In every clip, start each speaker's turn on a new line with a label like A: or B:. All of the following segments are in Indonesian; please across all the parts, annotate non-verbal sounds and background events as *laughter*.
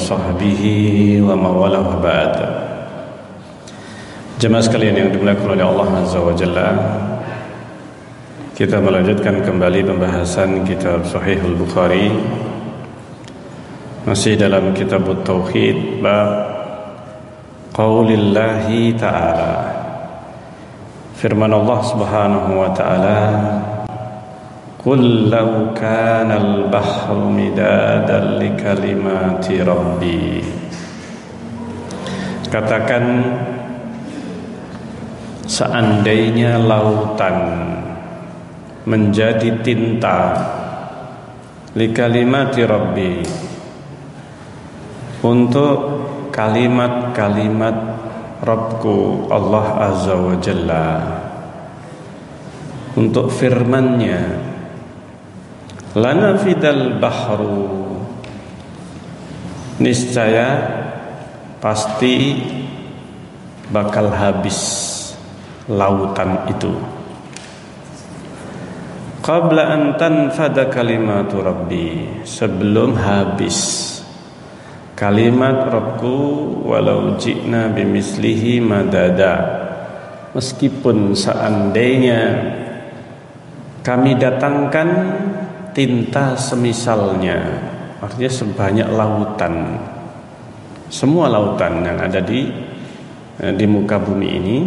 A: sahbihi wa mawalah wa ba'd Jemaah sekalian yang dimuliakan oleh Allah Azza wa Jalla Kita melanjutkan kembali pembahasan kitab Sahih Al-Bukhari Masih dalam kitab Tauhid Bab qaulillahi ta'ala. Firman Allah Subhanahu wa ta'ala Law kana al-bahru midadan li kalimati rabbi Katakan seandainya lautan menjadi tinta li kalimati rabbi untuk kalimat-kalimat Rabbku Allah Azza wa Jalla untuk firmannya lana fidal bahru. Niscaya pasti bakal habis lautan itu. Qabla an tanfada kalimatu rabbi. Sebelum habis Kalimat Rabbku walau jikna bimislihi madada. Meskipun seandainya kami datangkan tinta semisalnya. Artinya sebanyak lautan. Semua lautan yang ada di eh, di muka bumi ini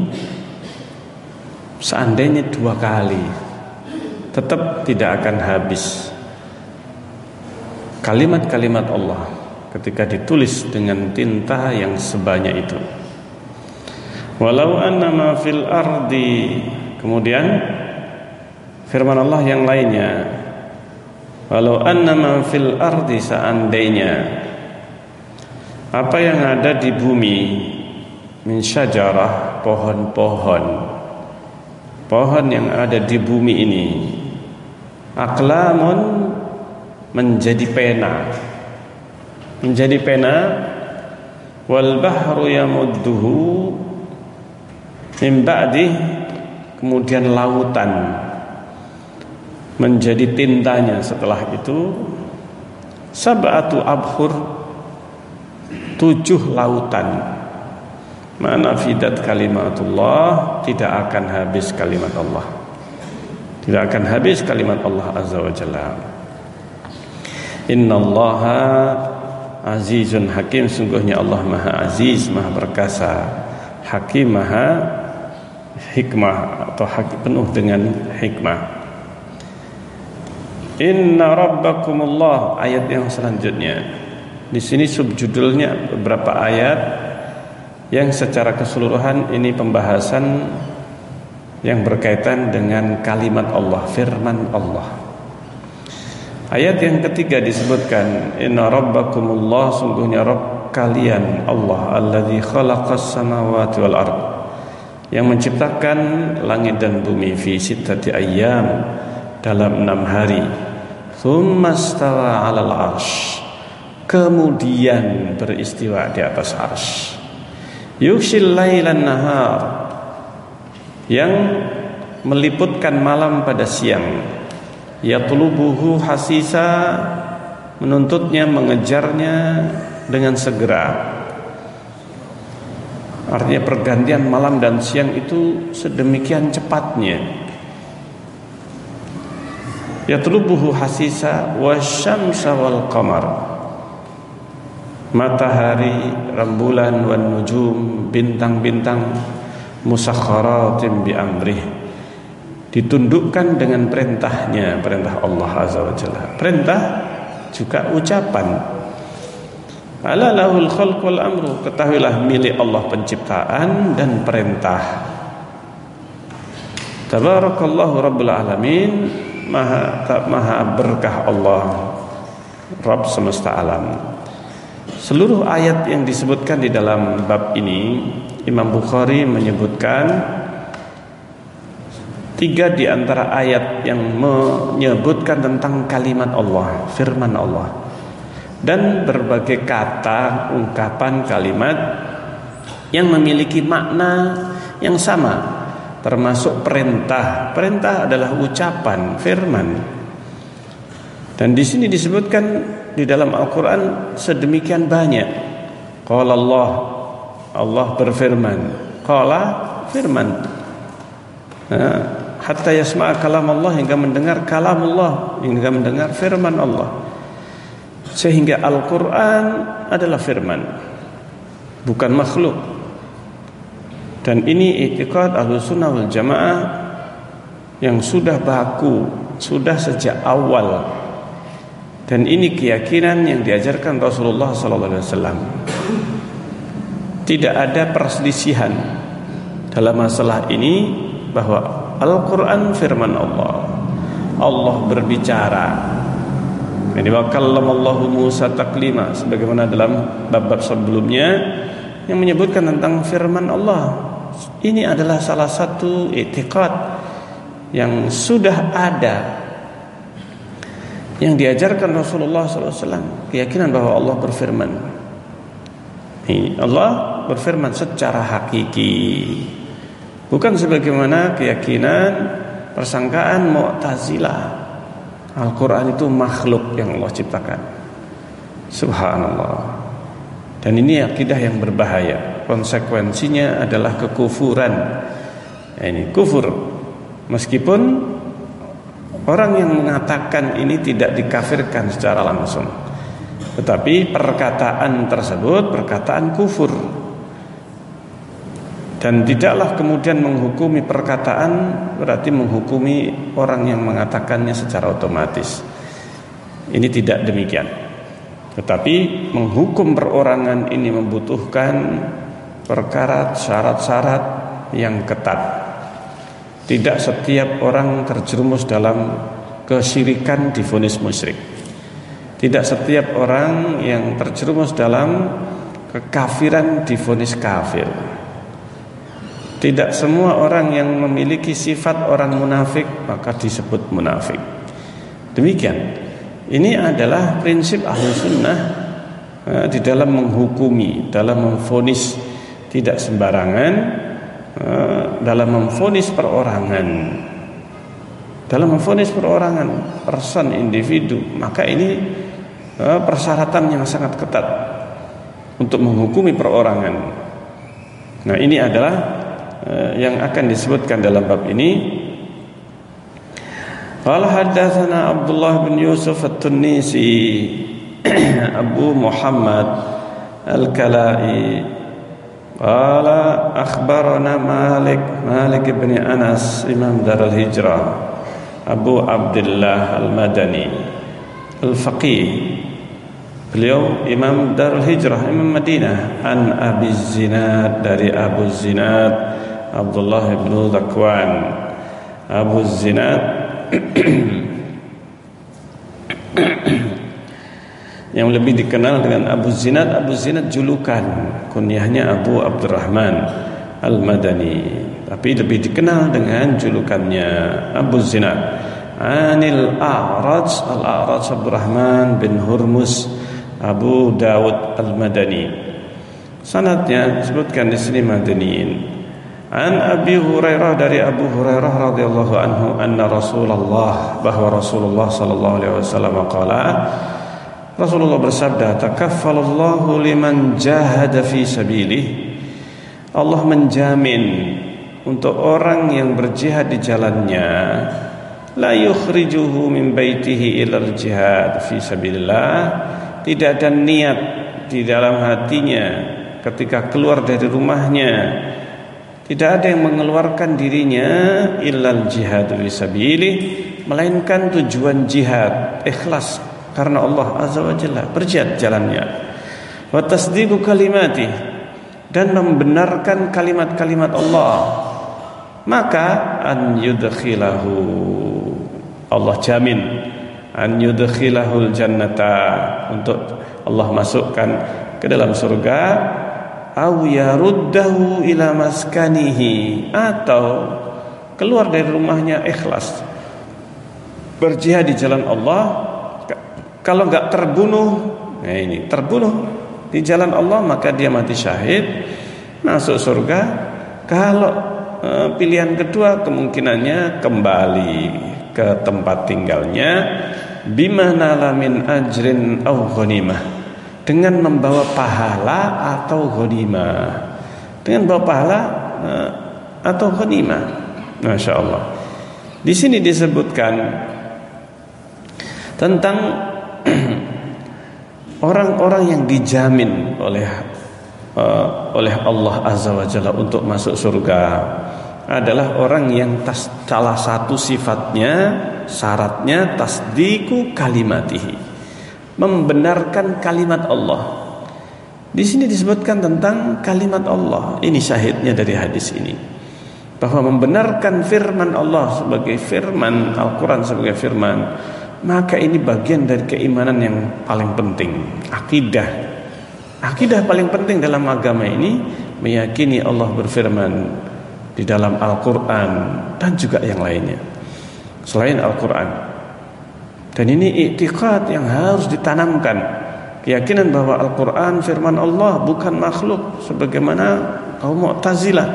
A: Seandainya dua kali Tetap tidak akan habis. Kalimat-kalimat Allah ketika ditulis dengan tinta yang sebanyak itu. Walau anna ma fil ardi. Kemudian firman Allah yang lainnya walau anna ma fil ardi seandainya apa yang ada di bumi min syajarah pohon-pohon pohon yang ada di bumi ini aklamun menjadi pena. Menjadi pena wal bahru yamudduhu min ba'di kemudian lautan menjadi tintanya setelah itu sab'atu abhur tujuh lautan. Mana fidat kalimatullah tidak akan habis kalimat Allah. Tidak akan habis kalimat Allah azza wa jalla. Innallaha Azizun Hakim sungguhnya Allah Maha Aziz Maha Perkasa. Hakim Maha Hikmah atau hakim penuh dengan hikmah Inna Rabbakumullah. Ayat yang selanjutnya. Di sini subjudulnya beberapa ayat yang secara keseluruhan ini pembahasan yang berkaitan dengan kalimat Allah firman Allah. Ayat yang ketiga disebutkan Inna rabbakumullah sungguhnya Rabb kalian Allah alladzi khalaqas samawati wal ard yang menciptakan langit dan bumi fi sittati ayyam dalam enam hari thumma stawa 'alal arsh. Kemudian beristiwa di atas arsy yushil lailan nahar. Yang meliputkan malam pada siang. Yatlubuhu hasisa. Menuntutnya mengejarnya dengan segera. Artinya pergantian malam dan siang itu sedemikian cepatnya yatlubuhu hasisa wasyamsa wal qamar. Matahari rembulan wan nujum bintang-bintang musakharatin bi amrih. Ditundukkan dengan perintahnya perintah Allah azza wajalla perintah juga ucapan. Ala lahul khalq wal amru. Ketahuilah milik Allah penciptaan dan perintah. Tabarakallahu rabbul alamin maha maha berkah Allah Rabb semesta alam. Seluruh ayat yang disebutkan di dalam bab ini Imam Bukhari menyebutkan tiga di antara ayat yang menyebutkan tentang kalimat Allah, firman Allah dan berbagai kata, ungkapan, kalimat yang memiliki makna yang sama termasuk perintah. Perintah adalah ucapan, firman. Dan di sini disebutkan di dalam Al-Qur'an sedemikian banyak. Qala Allah, Allah berfirman. Qala firman. Nah, hatta yasma'a kalam Allah hingga mendengar kalam Allah, hingga mendengar firman Allah. Sehingga Al-Qur'an adalah firman. Bukan makhluk. Dan ini itikad sunnah wal jamaah yang sudah baku, sudah sejak awal. Dan ini keyakinan yang diajarkan Rasulullah wasallam. Tidak ada perselisihan dalam masalah ini bahwa Al-Qur'an firman Allah. Allah berbicara. Ini wa kallamallahu Musa taklima sebagaimana dalam bab-bab sebelumnya yang menyebutkan tentang firman Allah ini adalah salah satu etikot yang sudah ada yang diajarkan Rasulullah SAW keyakinan bahwa Allah berfirman. Allah berfirman secara hakiki. Bukan sebagaimana keyakinan persangkaan Mu'tazilah Al-Quran itu makhluk yang Allah ciptakan. Subhanallah. Dan ini akidah yang berbahaya. Konsekuensinya adalah kekufuran. Ini kufur. Meskipun orang yang mengatakan ini tidak dikafirkan secara langsung. Tetapi perkataan tersebut perkataan kufur. Dan tidaklah kemudian menghukumi perkataan berarti menghukumi orang yang mengatakannya secara otomatis. Ini tidak demikian. Tetapi menghukum perorangan ini membutuhkan perkara syarat-syarat yang ketat. Tidak setiap orang terjerumus dalam kesyirikan difonis musyrik. Tidak setiap orang yang terjerumus dalam kekafiran difonis kafir. Tidak semua orang yang memiliki sifat orang munafik maka disebut munafik. Demikian ini adalah prinsip ahlu sunnah eh, di dalam menghukumi, dalam memfonis tidak sembarangan, eh, dalam memfonis perorangan, dalam memfonis perorangan, person individu, maka ini eh, persyaratan yang sangat ketat untuk menghukumi perorangan. Nah ini adalah eh, yang akan disebutkan dalam bab ini قال حدثنا عبد الله بن يوسف التنيسي أبو محمد الكلائي قال أخبرنا مالك مالك بن أنس إمام دار الهجرة أبو عبد الله المدني الفقيه Beliau Imam Darul Hijrah Imam Madinah An Abi Zinad dari Abu Zinad Abdullah bin Zakwan Abu Zinad *clears throat* *clears throat* yang lebih dikenal dengan Abu Zinad Abu Zinad julukan kunyahnya Abu Abdurrahman Al-Madani. Tapi lebih dikenal dengan julukannya Abu Zinad. Anil A'raj Al-A'raj Abdurrahman bin Hurmus Abu Dawud Al-Madani. Sanatnya disebutkan di sini Madaniin An Abi Hurairah dari Abu Hurairah radhiyallahu anhu anna Rasulullah bahwa Rasulullah sallallahu alaihi wasallam qala Rasulullah bersabda takaffalallahu liman jahada fi sabilih. Allah menjamin untuk orang yang berjihad di jalannya la yukhrijuhu min baitihi ila jihad fi sabilillah. Tidak ada niat di dalam hatinya ketika keluar dari rumahnya. Tidak ada yang mengeluarkan dirinya illal jihad fisabilih melainkan tujuan jihad ikhlas karena Allah azza wa jalla berjihad jalannya. Wa tasdiqu kalimati. Dan membenarkan kalimat-kalimat Allah. Maka an yudkhilahu. Allah jamin. An yudkhilahul jannata. Untuk Allah masukkan ke dalam surga. Au yaruddahu ila maskanihi. Atau keluar dari rumahnya ikhlas. Berjihad di jalan Allah kalau enggak terbunuh nah ini terbunuh di jalan Allah maka dia mati syahid masuk surga kalau e, pilihan kedua kemungkinannya kembali ke tempat tinggalnya bimana lamin ajrin au ghanimah dengan membawa pahala atau ghanimah. Dengan membawa pahala eh, atau ghanimah. Masya Allah. Di sini disebutkan tentang *clears throat* orang-orang yang dijamin oleh uh, oleh Allah Azza wa Jalla untuk masuk surga adalah orang yang tas, salah satu sifatnya syaratnya tasdiku kalimatihi membenarkan kalimat Allah. Di sini disebutkan tentang kalimat Allah. Ini syahidnya dari hadis ini. Bahwa membenarkan firman Allah sebagai firman Al-Quran sebagai firman Maka ini bagian dari keimanan yang paling penting Akidah Akidah paling penting dalam agama ini Meyakini Allah berfirman Di dalam Al-Quran Dan juga yang lainnya Selain Al-Quran dan ini iktiqat yang harus ditanamkan. Keyakinan bahwa Al-Quran firman Allah bukan makhluk. Sebagaimana kaum Mu'tazilah.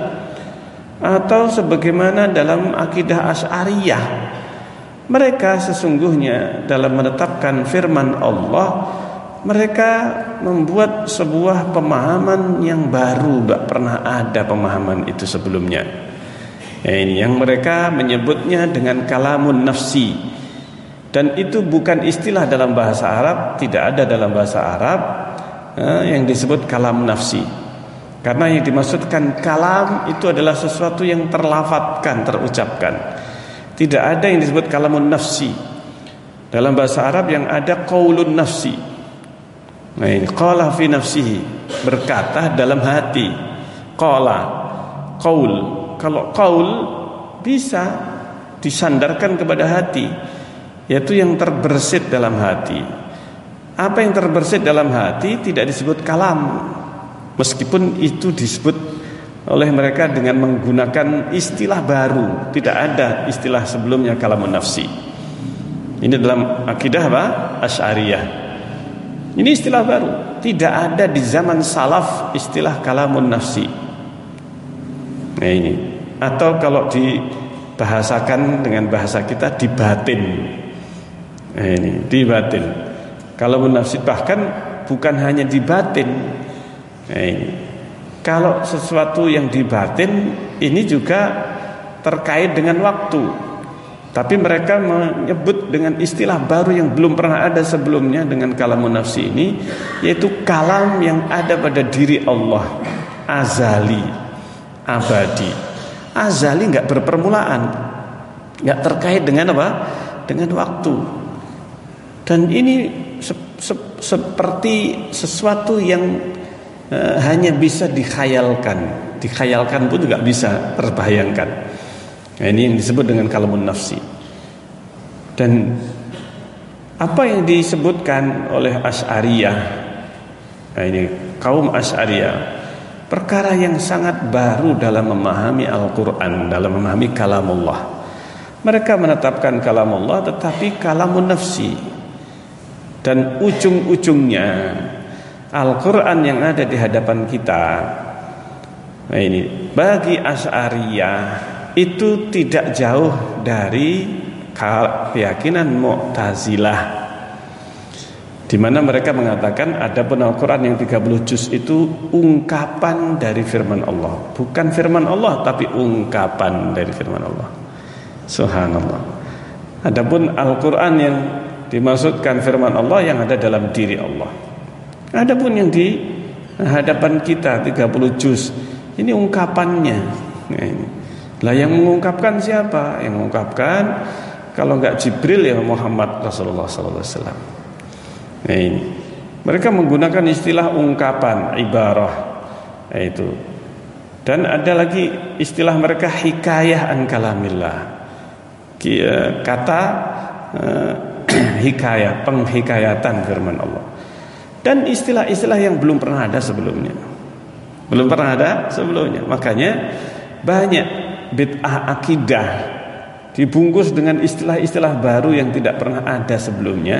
A: Atau sebagaimana dalam akidah Ash'ariyah. Mereka sesungguhnya dalam menetapkan firman Allah. Mereka membuat sebuah pemahaman yang baru. Tak pernah ada pemahaman itu sebelumnya. Ya, yang mereka menyebutnya dengan kalamun nafsi dan itu bukan istilah dalam bahasa Arab, tidak ada dalam bahasa Arab eh, yang disebut kalam nafsi. Karena yang dimaksudkan kalam itu adalah sesuatu yang terlafatkan, terucapkan. Tidak ada yang disebut kalamun nafsi. Dalam bahasa Arab yang ada qaulun nafsi. Nah ini qala fi nafsihi, berkata dalam hati. Qala qaul. Kalau qaul bisa disandarkan kepada hati yaitu yang terbersit dalam hati. Apa yang terbersit dalam hati tidak disebut kalam, meskipun itu disebut oleh mereka dengan menggunakan istilah baru, tidak ada istilah sebelumnya kalamun nafsi. Ini dalam akidah apa? Asy'ariyah. Ini istilah baru, tidak ada di zaman salaf istilah kalamun nafsi. Nah ini. Atau kalau dibahasakan dengan bahasa kita dibatin Nah, ini di batin. Kalau munafsik bahkan bukan hanya di batin. Nah, ini. Kalau sesuatu yang di batin ini juga terkait dengan waktu. Tapi mereka menyebut dengan istilah baru yang belum pernah ada sebelumnya dengan kalamun nafsi ini yaitu kalam yang ada pada diri Allah. Azali. Abadi. Azali nggak berpermulaan. Nggak terkait dengan apa? Dengan waktu. Dan ini se se seperti sesuatu yang uh, hanya bisa dikhayalkan. Dikhayalkan pun juga bisa terbayangkan. Nah, ini yang disebut dengan kalamun nafsi. Dan apa yang disebutkan oleh Asy'ariyah nah ini kaum Asy'ariyah perkara yang sangat baru dalam memahami Al-Qur'an, dalam memahami kalamullah. Mereka menetapkan kalamullah tetapi kalamun nafsi dan ujung-ujungnya Al-Quran yang ada di hadapan kita. Nah ini. Bagi Asy'ariyah itu tidak jauh dari keyakinan Mu'tazilah. Di mana mereka mengatakan ada pun Al-Quran yang 30 juz itu ungkapan dari firman Allah. Bukan firman Allah tapi ungkapan dari firman Allah. Subhanallah. Adapun Al-Quran yang dimaksudkan firman Allah yang ada dalam diri Allah. Adapun yang di hadapan kita 30 juz ini ungkapannya. Nah, ini. Lah yang mengungkapkan siapa? Yang mengungkapkan kalau enggak Jibril ya Muhammad Rasulullah wasallam. Nah, ini. Mereka menggunakan istilah ungkapan, ibarah. Nah, itu. Dan ada lagi istilah mereka hikayah an kalamillah. Kata *clears throat* uh, hikayat, penghikayatan firman Allah. Dan istilah-istilah yang belum pernah ada sebelumnya. Belum pernah ada sebelumnya. Makanya banyak bid'ah akidah dibungkus dengan istilah-istilah baru yang tidak pernah ada sebelumnya.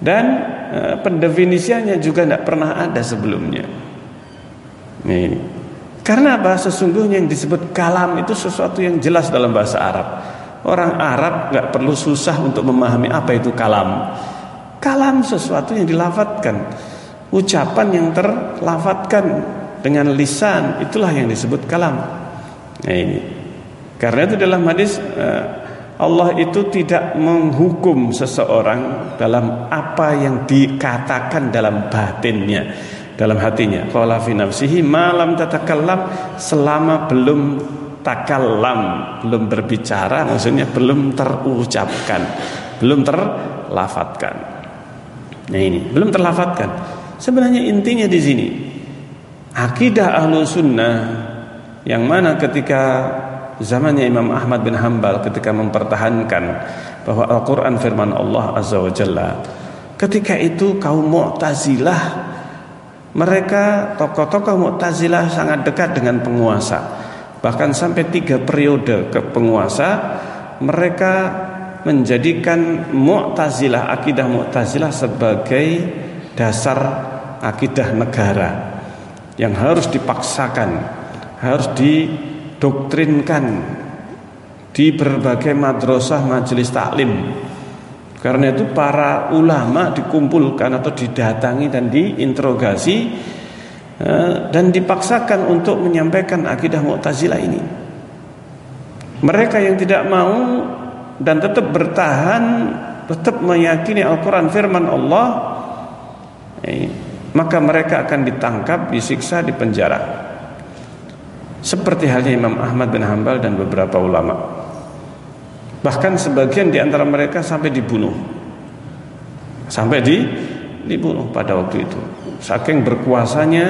A: Dan e, pendefinisiannya juga tidak pernah ada sebelumnya. Ini. Karena apa? Sesungguhnya yang disebut kalam itu sesuatu yang jelas dalam bahasa Arab. Orang Arab nggak perlu susah untuk memahami apa itu kalam. Kalam sesuatu yang dilafatkan, ucapan yang terlafatkan dengan lisan itulah yang disebut kalam. Nah ini. Karena itu dalam hadis eh, Allah itu tidak menghukum seseorang dalam apa yang dikatakan dalam batinnya, dalam hatinya. Qala fi nafsihi malam tatakallam selama belum takallam, belum berbicara, maksudnya belum terucapkan, belum terlafatkan. Nah ini, belum terlafatkan. Sebenarnya intinya di sini akidah ahlu sunnah yang mana ketika zamannya Imam Ahmad bin Hambal ketika mempertahankan bahwa Al-Quran firman Allah Azza wa Jalla ketika itu kaum Mu'tazilah mereka tokoh-tokoh Mu'tazilah sangat dekat dengan penguasa bahkan sampai tiga periode ke penguasa mereka menjadikan Mu'tazilah akidah Mu'tazilah sebagai dasar akidah negara yang harus dipaksakan harus didoktrinkan di berbagai madrasah majelis taklim karena itu para ulama dikumpulkan atau didatangi dan diinterogasi Eh, dan dipaksakan untuk menyampaikan akidah Mu'tazilah ini. Mereka yang tidak mau dan tetap bertahan, tetap meyakini Al-Qur'an firman Allah, eh, maka mereka akan ditangkap, disiksa, dipenjara. Seperti halnya Imam Ahmad bin Hambal dan beberapa ulama. Bahkan sebagian di antara mereka sampai dibunuh. Sampai di dibunuh pada waktu itu. Saking berkuasanya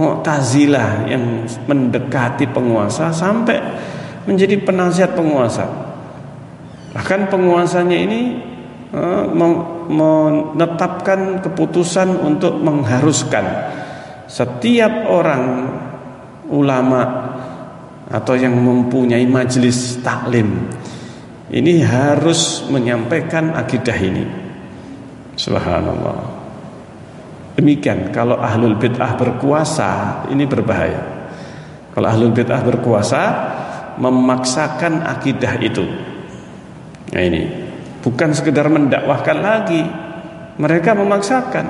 A: Mu'tazilah yang mendekati penguasa sampai menjadi penasihat penguasa. Bahkan penguasanya ini uh, menetapkan keputusan untuk mengharuskan setiap orang ulama atau yang mempunyai majelis taklim ini harus menyampaikan akidah ini. Subhanallah. Demikian kalau ahlul bid'ah berkuasa ini berbahaya. Kalau ahlul bid'ah berkuasa memaksakan akidah itu. Nah ini bukan sekedar mendakwahkan lagi, mereka memaksakan.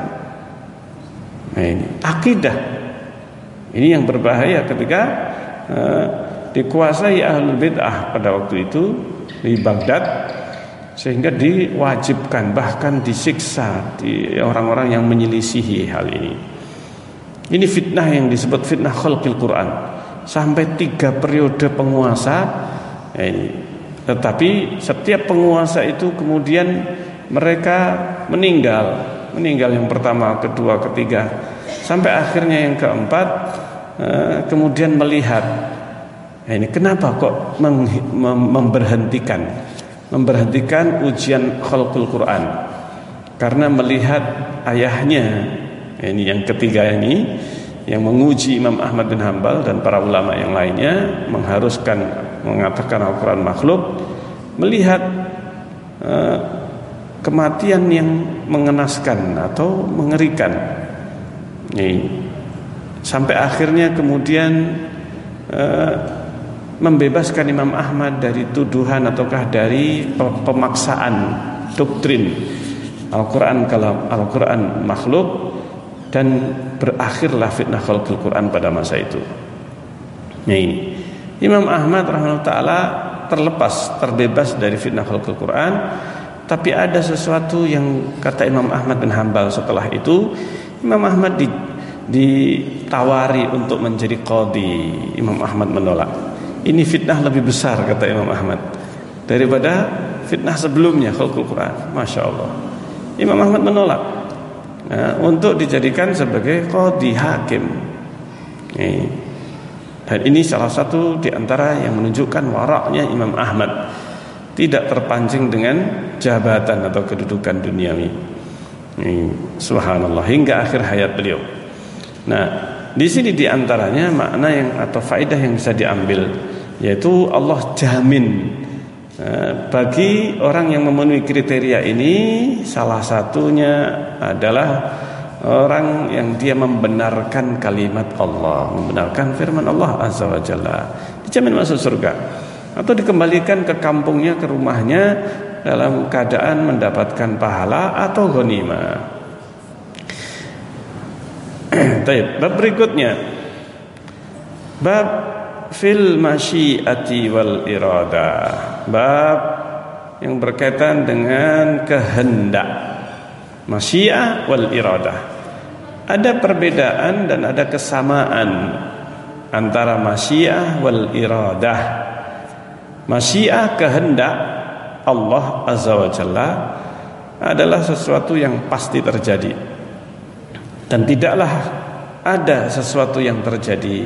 A: Nah ini akidah. Ini yang berbahaya ketika uh, dikuasai ahlul bid'ah pada waktu itu di Baghdad sehingga diwajibkan bahkan disiksa di orang-orang yang menyelisihi hal ini. Ini fitnah yang disebut fitnah khalqil Quran sampai tiga periode penguasa. Ya ini. Tetapi setiap penguasa itu kemudian mereka meninggal, meninggal yang pertama, kedua, ketiga, sampai akhirnya yang keempat eh, kemudian melihat. Ya ini kenapa kok memberhentikan? Memberhentikan ujian khalqul Quran. Karena melihat ayahnya. Ini yang ketiga ini yang menguji Imam Ahmad bin Hambal dan para ulama yang lainnya mengharuskan mengatakan Al-Quran makhluk melihat uh, kematian yang mengenaskan atau mengerikan ini sampai akhirnya kemudian uh, membebaskan Imam Ahmad dari tuduhan ataukah dari pemaksaan doktrin Al-Quran kalau Al-Quran makhluk dan berakhirlah fitnah khalqul Quran pada masa itu. Ini. Imam Ahmad rahimahullah taala terlepas terbebas dari fitnah khalqul Quran tapi ada sesuatu yang kata Imam Ahmad bin Hambal setelah itu Imam Ahmad di, ditawari untuk menjadi qadi Imam Ahmad menolak ini fitnah lebih besar kata Imam Ahmad daripada fitnah sebelumnya khalqul Quran. Masya Allah. Imam Ahmad menolak ya, untuk dijadikan sebagai qadi hakim. Ini. Dan ini salah satu di antara yang menunjukkan waraknya Imam Ahmad tidak terpancing dengan jabatan atau kedudukan duniawi. Subhanallah hingga akhir hayat beliau. Nah, di sini di antaranya makna yang atau faedah yang bisa diambil yaitu Allah jamin eh, bagi orang yang memenuhi kriteria ini salah satunya adalah orang yang dia membenarkan kalimat Allah, membenarkan firman Allah Azza wa Jalla, dijamin masuk surga atau dikembalikan ke kampungnya, ke rumahnya dalam keadaan mendapatkan pahala atau ghanimah. *clears throat* Baik, bab berikutnya. Bab fil masyiati wal irada. Bab yang berkaitan dengan kehendak. Masyiah wal irada. Ada perbedaan dan ada kesamaan antara masyiah wal iradah. Masyiah kehendak Allah Azza wa Jalla adalah sesuatu yang pasti terjadi dan tidaklah ada sesuatu yang terjadi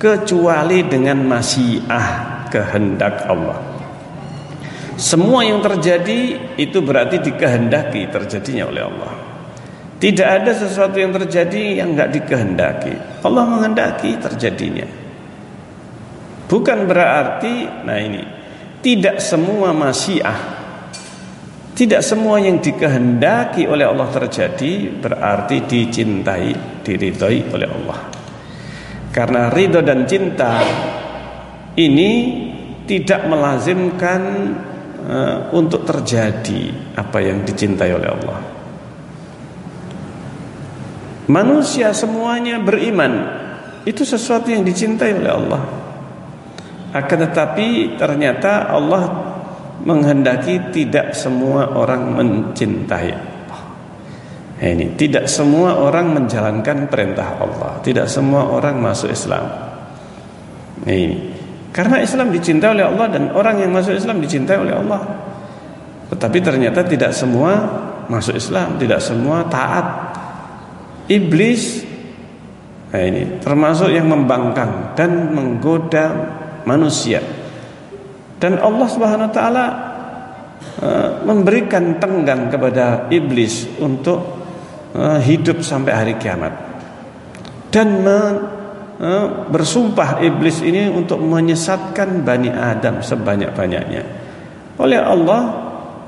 A: kecuali dengan masyiah kehendak Allah semua yang terjadi itu berarti dikehendaki terjadinya oleh Allah. Tidak ada sesuatu yang terjadi yang enggak dikehendaki. Allah menghendaki terjadinya. Bukan berarti nah ini tidak semua masyiah tidak semua yang dikehendaki oleh Allah terjadi berarti dicintai, diridhoi oleh Allah. Karena ridho dan cinta ini tidak melazimkan uh, untuk terjadi apa yang dicintai oleh Allah. Manusia semuanya beriman, itu sesuatu yang dicintai oleh Allah. Akan tetapi ternyata Allah menghendaki tidak semua orang mencintai Allah. Ini tidak semua orang menjalankan perintah Allah, tidak semua orang masuk Islam. Ini karena Islam dicintai oleh Allah dan orang yang masuk Islam dicintai oleh Allah. Tetapi ternyata tidak semua masuk Islam, tidak semua taat. Iblis nah ini termasuk yang membangkang dan menggoda manusia. Dan Allah Subhanahu wa taala uh, memberikan tenggang kepada iblis untuk uh, hidup sampai hari kiamat. Dan bersumpah iblis ini untuk menyesatkan Bani Adam sebanyak-banyaknya. Oleh Allah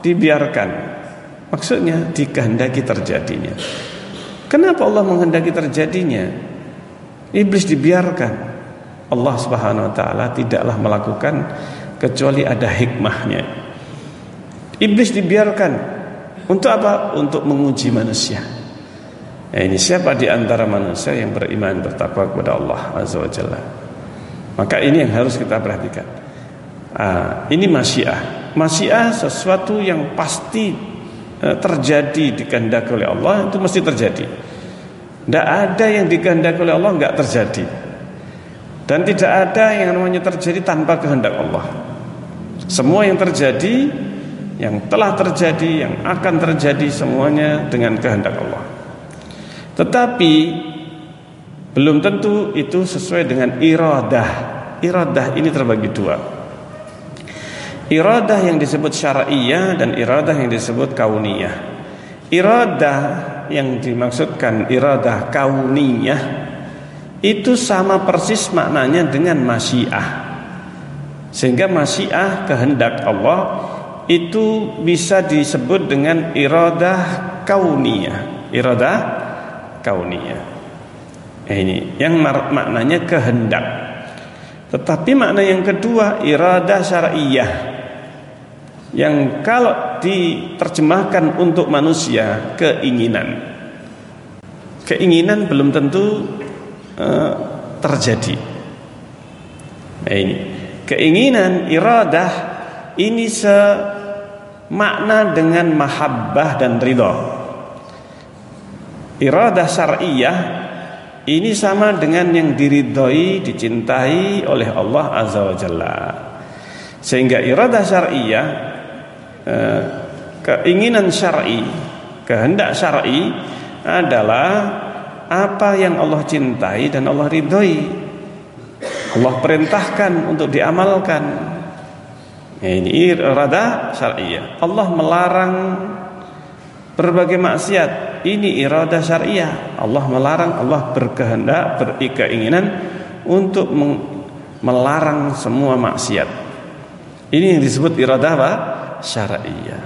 A: dibiarkan. Maksudnya dikehendaki terjadinya. Kenapa Allah menghendaki terjadinya? Iblis dibiarkan Allah Subhanahu wa taala tidaklah melakukan kecuali ada hikmahnya. Iblis dibiarkan untuk apa? Untuk menguji manusia. Nah, ini siapa di antara manusia yang beriman bertakwa kepada Allah Azza wa Jalla? Maka ini yang harus kita perhatikan. Ah, ini masyiah. Masyiah sesuatu yang pasti eh, terjadi dikehendaki oleh Allah itu mesti terjadi. Tidak ada yang dikehendaki oleh Allah nggak terjadi. Dan tidak ada yang namanya terjadi tanpa kehendak Allah. Semua yang terjadi, yang telah terjadi, yang akan terjadi semuanya dengan kehendak Allah. Tetapi belum tentu itu sesuai dengan iradah. Iradah ini terbagi dua. Iradah yang disebut syar'iyah dan iradah yang disebut kauniyah. Iradah yang dimaksudkan iradah kauniyah itu sama persis maknanya dengan masyiah sehingga masyiah kehendak Allah itu bisa disebut dengan iradah kauniyah iradah kauniyah. Eh, ini yang maknanya kehendak. Tetapi makna yang kedua iradah syar'iyah yang kalau diterjemahkan untuk manusia keinginan. Keinginan belum tentu Eh, terjadi. Nah ini. Keinginan iradah ini semakna dengan mahabbah dan ridho. Iradah syar'iyah ini sama dengan yang diridhoi, dicintai oleh Allah Azza wa Jalla. Sehingga iradah syar'iyah eh, keinginan syar'i, kehendak syar'i adalah apa yang Allah cintai dan Allah ridhoi. Allah perintahkan untuk diamalkan. ini iradah syariah. Allah melarang berbagai maksiat. Ini iradah syariah. Allah melarang, Allah berkehendak, berkeinginan untuk melarang semua maksiat. Ini yang disebut iradah apa? syariah.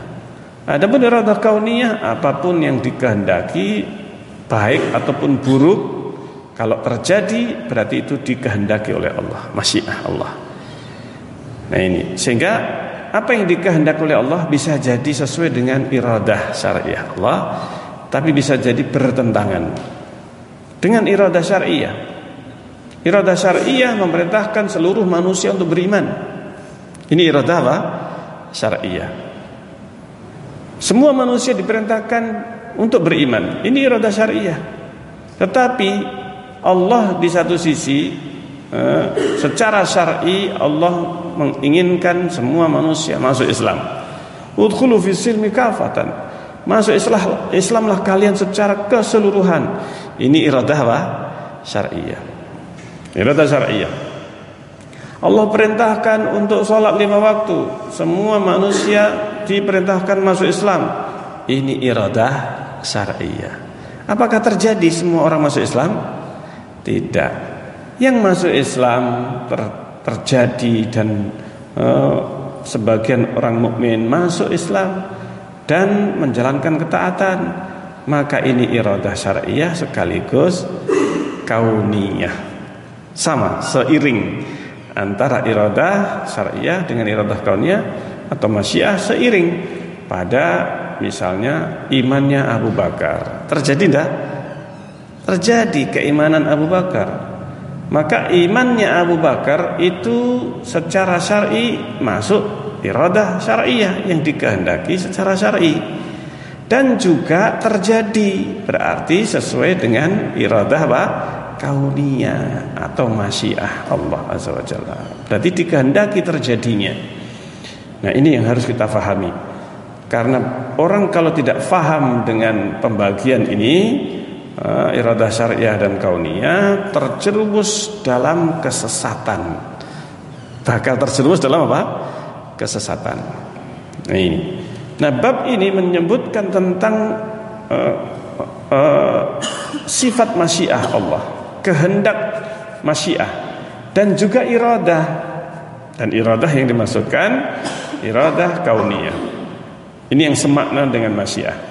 A: Adapun iradah kauniyah apa pun yang dikehendaki baik ataupun buruk kalau terjadi berarti itu dikehendaki oleh Allah, masyiah Allah. Nah ini sehingga apa yang dikehendaki oleh Allah bisa jadi sesuai dengan iradah syariah Allah, tapi bisa jadi bertentangan dengan iradah syariah. Iradah syariah memerintahkan seluruh manusia untuk beriman. Ini iradah apa? Syariah. Semua manusia diperintahkan untuk beriman. Ini iradah syariah. Tetapi Allah di satu sisi eh, secara syar'i Allah menginginkan semua manusia masuk Islam. Udkhulu fi silmi kafatan. Masuk Islam Islamlah kalian secara keseluruhan. Ini iradah apa? Syariah. Iradah syariah. Allah perintahkan untuk sholat lima waktu Semua manusia diperintahkan masuk Islam Ini iradah syariah Apakah terjadi semua orang masuk Islam? Tidak Yang masuk Islam ter terjadi dan uh, sebagian orang mukmin masuk Islam dan menjalankan ketaatan. Maka ini iradah syariah sekaligus kauniyah. Sama seiring antara iradah syariah dengan iradah kauniyah atau masyiah seiring pada misalnya imannya Abu Bakar. Terjadi tidak terjadi keimanan Abu Bakar. Maka imannya Abu Bakar itu secara syar'i masuk iradah syariah yang dikehendaki secara syar'i dan juga terjadi berarti sesuai dengan iradah apa? kauniyah atau masyiah Allah azza wajalla. Berarti dikehendaki terjadinya. Nah, ini yang harus kita fahami. Karena orang kalau tidak faham dengan pembagian ini, uh, iradah syariah dan kauniyah terjerumus dalam kesesatan. Bakal terjerumus dalam apa? Kesesatan. Nah ini. Nah bab ini menyebutkan tentang uh, uh, sifat masyiah Allah, kehendak masyiah dan juga iradah dan iradah yang dimasukkan iradah kauniyah. Ini yang semakna dengan masyiah.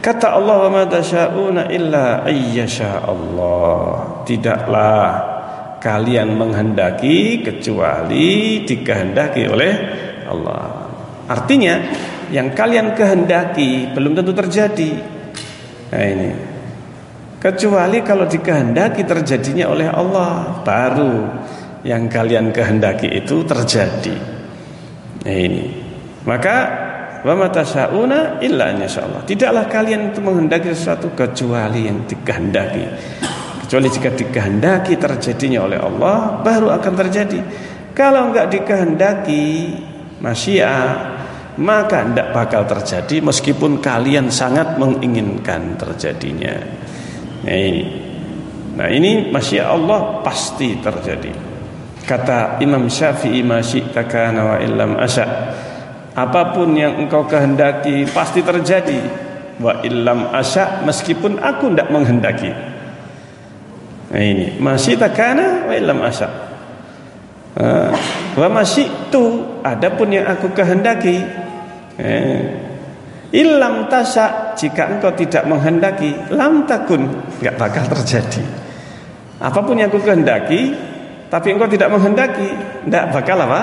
A: Kata Allah wa ma Allah. Tidaklah kalian menghendaki kecuali dikehendaki oleh Allah. Artinya yang kalian kehendaki belum tentu terjadi. Nah ini. Kecuali kalau dikehendaki terjadinya oleh Allah, baru yang kalian kehendaki itu terjadi. Nah ini. Maka Wa matasyauna illa insyaallah. Tidaklah kalian itu menghendaki sesuatu kecuali yang dikehendaki. Kecuali jika dikehendaki terjadinya oleh Allah baru akan terjadi. Kalau enggak dikehendaki masyiah maka tidak bakal terjadi meskipun kalian sangat menginginkan terjadinya. Nah ini, nah ini masya Allah pasti terjadi. Kata Imam Syafi'i masyi takana wa illam asya apa pun yang engkau kehendaki pasti terjadi wa illam asya meskipun aku tidak menghendaki ini. Masih takana wa illam asya wa masih itu adapun yang aku kehendaki eh, tasya jika engkau tidak menghendaki lam takun nggak bakal terjadi. Apa pun yang aku kehendaki tapi engkau tidak menghendaki tidak bakal apa?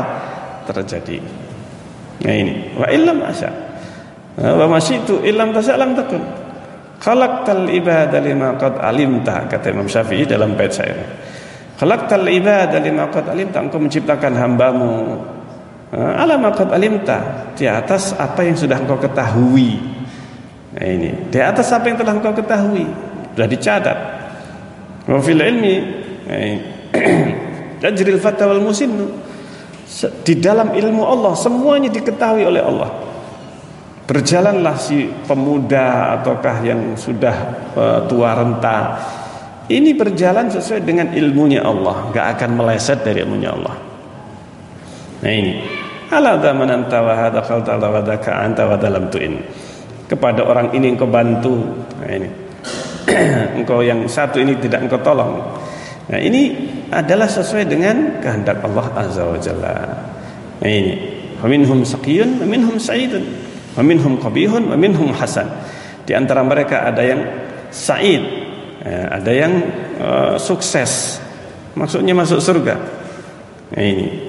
A: Terjadi. Nah ini. Wa illam asya. Wa masyitu illam tasya lam takun. Khalaqtal ibada lima qad alimta kata Imam Syafi'i dalam bait syair. Khalaqtal ibada lima qad alimta engkau menciptakan hambamu ala ma qad alimta di atas apa yang sudah engkau ketahui. Nah ini di atas apa yang telah engkau ketahui sudah dicatat. Wa fil ilmi *clears throat* tajril fatwa wal musinnu di dalam ilmu Allah semuanya diketahui oleh Allah. Berjalanlah si pemuda ataukah yang sudah uh, tua renta. Ini berjalan sesuai dengan ilmunya Allah, gak akan meleset dari ilmunya Allah. Nah ini. ala anta tuin. Kepada orang ini engkau bantu. Nah ini. *clears throat* Engkau yang satu ini tidak engkau tolong. Nah ini adalah sesuai dengan kehendak Allah azza wa jalla. Nah ini. Faminhum saqiyun minhum sa'idun wa minhum qabihun hasan di antara mereka ada yang sa'id ya, ada yang uh, sukses maksudnya masuk surga nah ini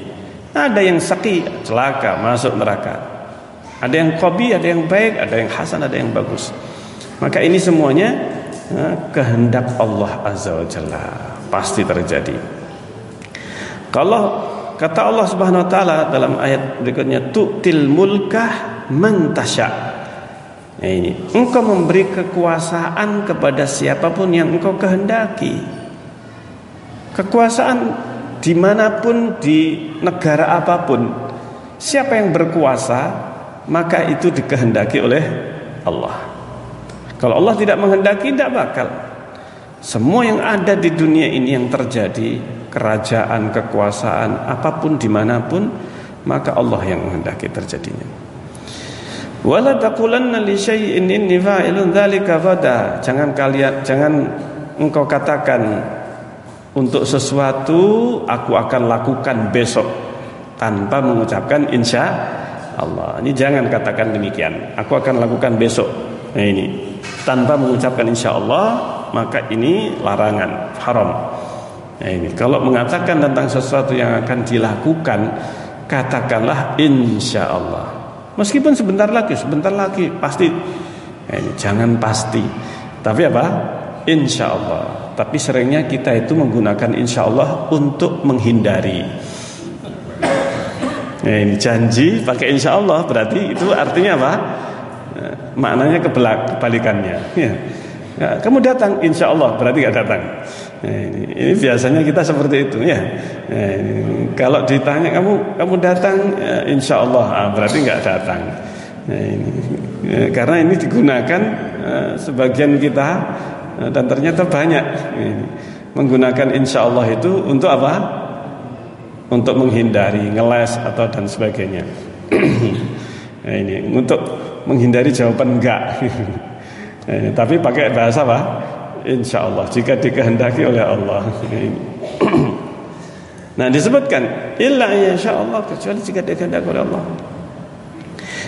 A: ada yang saki, celaka, masuk neraka. Ada yang kobi, ada yang baik, ada yang hasan, ada yang bagus. Maka ini semuanya ya, kehendak Allah Azza wa Jalla pasti terjadi. Kalau kata Allah Subhanahu wa taala dalam ayat berikutnya tu'til mulkah man tasya. Nah ini, engkau memberi kekuasaan kepada siapa pun yang engkau kehendaki. Kekuasaan di mana pun di negara apa pun. Siapa yang berkuasa maka itu dikehendaki oleh Allah. Kalau Allah tidak menghendaki tidak bakal. Semua yang ada di dunia ini yang terjadi kerajaan kekuasaan apa pun di mana pun maka Allah yang menghendaki terjadinya wala taqulanna li syai'in inni fa'ilun dzalika jangan kalian jangan engkau katakan untuk sesuatu aku akan lakukan besok tanpa mengucapkan insya Allah. Ini jangan katakan demikian. Aku akan lakukan besok. Nah ini tanpa mengucapkan insya Allah maka ini larangan haram. Nah ini kalau mengatakan tentang sesuatu yang akan dilakukan katakanlah insya Allah. Meskipun sebentar lagi, sebentar lagi pasti. Ini jangan pasti. Tapi apa? Insya Allah. Tapi seringnya kita itu menggunakan insya Allah untuk menghindari. Ya, ini janji pakai insya Allah berarti itu artinya apa? Ya, maknanya kebalikannya. Ya. Ya, kamu datang, insya Allah berarti gak datang. Ya, ini, ini biasanya kita seperti itu ya. ya ini, kalau ditanya kamu kamu datang, ya, insya Allah ah, berarti nggak datang. Ya, ini, ya, karena ini digunakan uh, sebagian kita Nah, dan ternyata banyak menggunakan insya Allah itu untuk apa? Untuk menghindari ngeles atau dan sebagainya. nah, *clears throat* ini untuk menghindari jawaban enggak. nah, *laughs* tapi pakai bahasa apa? Insya Allah jika dikehendaki oleh Allah. *clears throat* nah disebutkan illa insya Allah kecuali jika dikehendaki oleh Allah.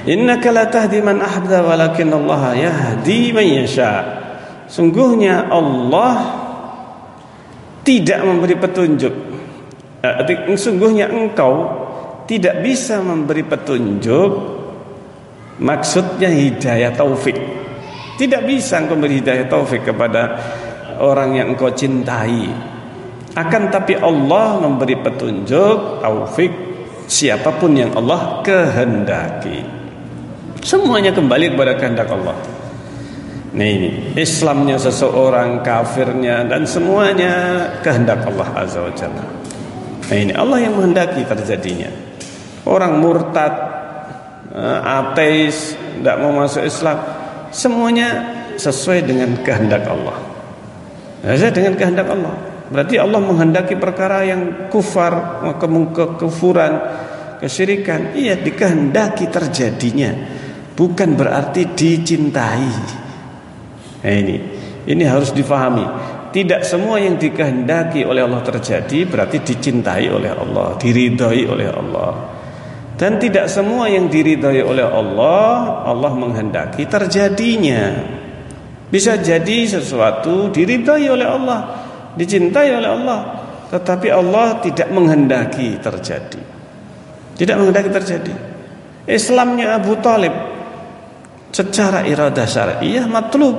A: Innaka la tahdi man ahbabta walakin Allah yahdi man yasha. Sungguhnya Allah tidak memberi petunjuk. Eh, sungguhnya engkau tidak bisa memberi petunjuk. Maksudnya hidayah taufik. Tidak bisa engkau memberi hidayah taufik kepada orang yang engkau cintai. Akan tapi Allah memberi petunjuk taufik siapa pun yang Allah kehendaki. Semuanya kembali kepada kehendak Allah. Nah ini Islamnya seseorang, kafirnya dan semuanya kehendak Allah Azza wa Jalla. Nah ini Allah yang menghendaki terjadinya. Orang murtad, eh, ateis, tidak mau masuk Islam, semuanya sesuai dengan kehendak Allah. Sesuai dengan kehendak Allah. Berarti Allah menghendaki perkara yang kufar, kekufuran, kesyirikan, iya dikehendaki terjadinya. Bukan berarti dicintai. Nah ini, ini harus difahami. Tidak semua yang dikehendaki oleh Allah terjadi berarti dicintai oleh Allah, diridhoi oleh Allah. Dan tidak semua yang diridhoi oleh Allah, Allah menghendaki terjadinya. Bisa jadi sesuatu diridhoi oleh Allah, dicintai oleh Allah, tetapi Allah tidak menghendaki terjadi. Tidak menghendaki terjadi. Islamnya Abu Talib secara iradah syariah matlub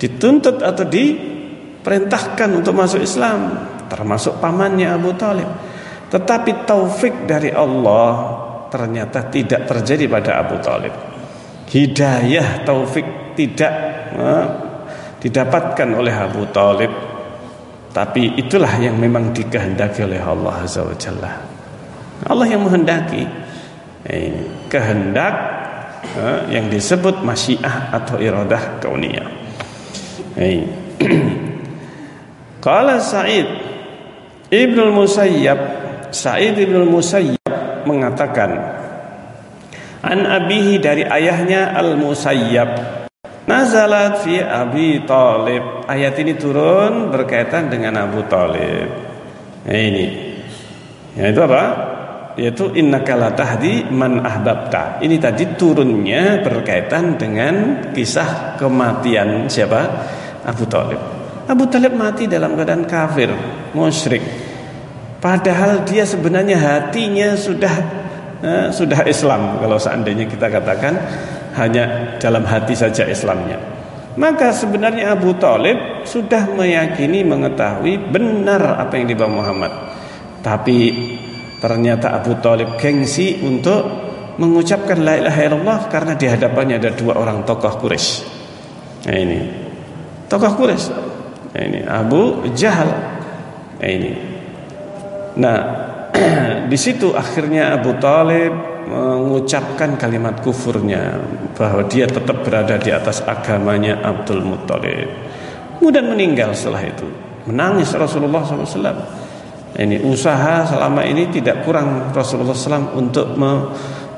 A: dituntut atau diperintahkan untuk masuk Islam termasuk pamannya Abu Talib tetapi taufik dari Allah ternyata tidak terjadi pada Abu Talib. Hidayah taufik tidak uh, didapatkan oleh Abu Talib. Tapi itulah yang memang dikehendaki oleh Allah Azza wa Jalla. Allah yang menghendaki. Eh, kehendak uh, yang disebut masyiah atau iradah kauniyah. Hey. *clears throat* Qala Sa'id Ibnu Musayyab Sa'id Ibnu Musayyab mengatakan an abihi dari ayahnya Al Musayyab Nazalat fi Abi Talib. Ayat ini turun berkaitan dengan Abu Talib. Nah ini. Ya itu apa? Yaitu innaka la tahdi man ahbabta. Ini tadi turunnya berkaitan dengan kisah kematian siapa? Abu Talib. Abu Talib mati dalam keadaan kafir, musyrik. Padahal dia sebenarnya hatinya sudah eh, sudah Islam kalau seandainya kita katakan hanya dalam hati saja Islamnya. Maka sebenarnya Abu Talib sudah meyakini mengetahui benar apa yang dibawa Muhammad. Tapi ternyata Abu Talib gengsi untuk mengucapkan la ilaha illallah karena di hadapannya ada dua orang tokoh Quraisy. Nah ini. Tokoh Quraisy. Nah ini Abu Jahal. Nah ini. Nah, *clears throat* di situ akhirnya Abu Talib mengucapkan kalimat kufurnya bahwa dia tetap berada di atas agamanya Abdul Muttalib. Kemudian meninggal setelah itu. Menangis Rasulullah SAW. Ini usaha selama ini tidak kurang Rasulullah SAW untuk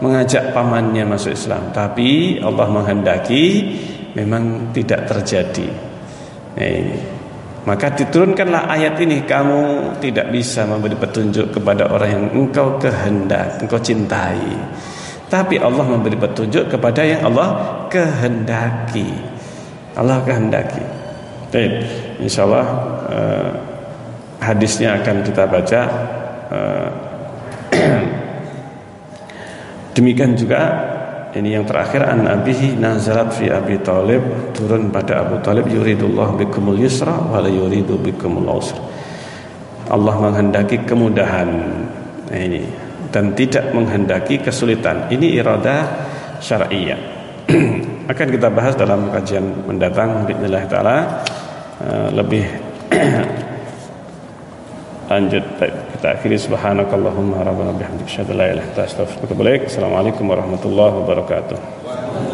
A: mengajak pamannya masuk Islam. Tapi Allah menghendaki memang tidak terjadi. Nah, ini. Maka diturunkanlah ayat ini Kamu tidak bisa memberi petunjuk kepada orang yang engkau kehendak Engkau cintai. Tapi Allah memberi petunjuk kepada yang Allah kehendaki. Allah kehendaki. Baik, insyaAllah uh, Hadisnya akan kita baca. Uh, *clears throat* Demikian juga ini yang terakhir an abihi nazalat fi Abi Talib turun pada Abu Talib yuridullah bikumul yusra wa la yuridu bikumul usra. Allah menghendaki kemudahan nah ini dan tidak menghendaki kesulitan. Ini irada syar'iyyah. *clears throat* Akan kita bahas dalam kajian mendatang bismillah taala *clears throat* uh, lebih lanjut kita akhiri. Subhanakallahumma rabbana bihamdika asyhadu an la ilaha illa anta astaghfiruka wa atubu ilaik. Assalamualaikum warahmatullahi wabarakatuh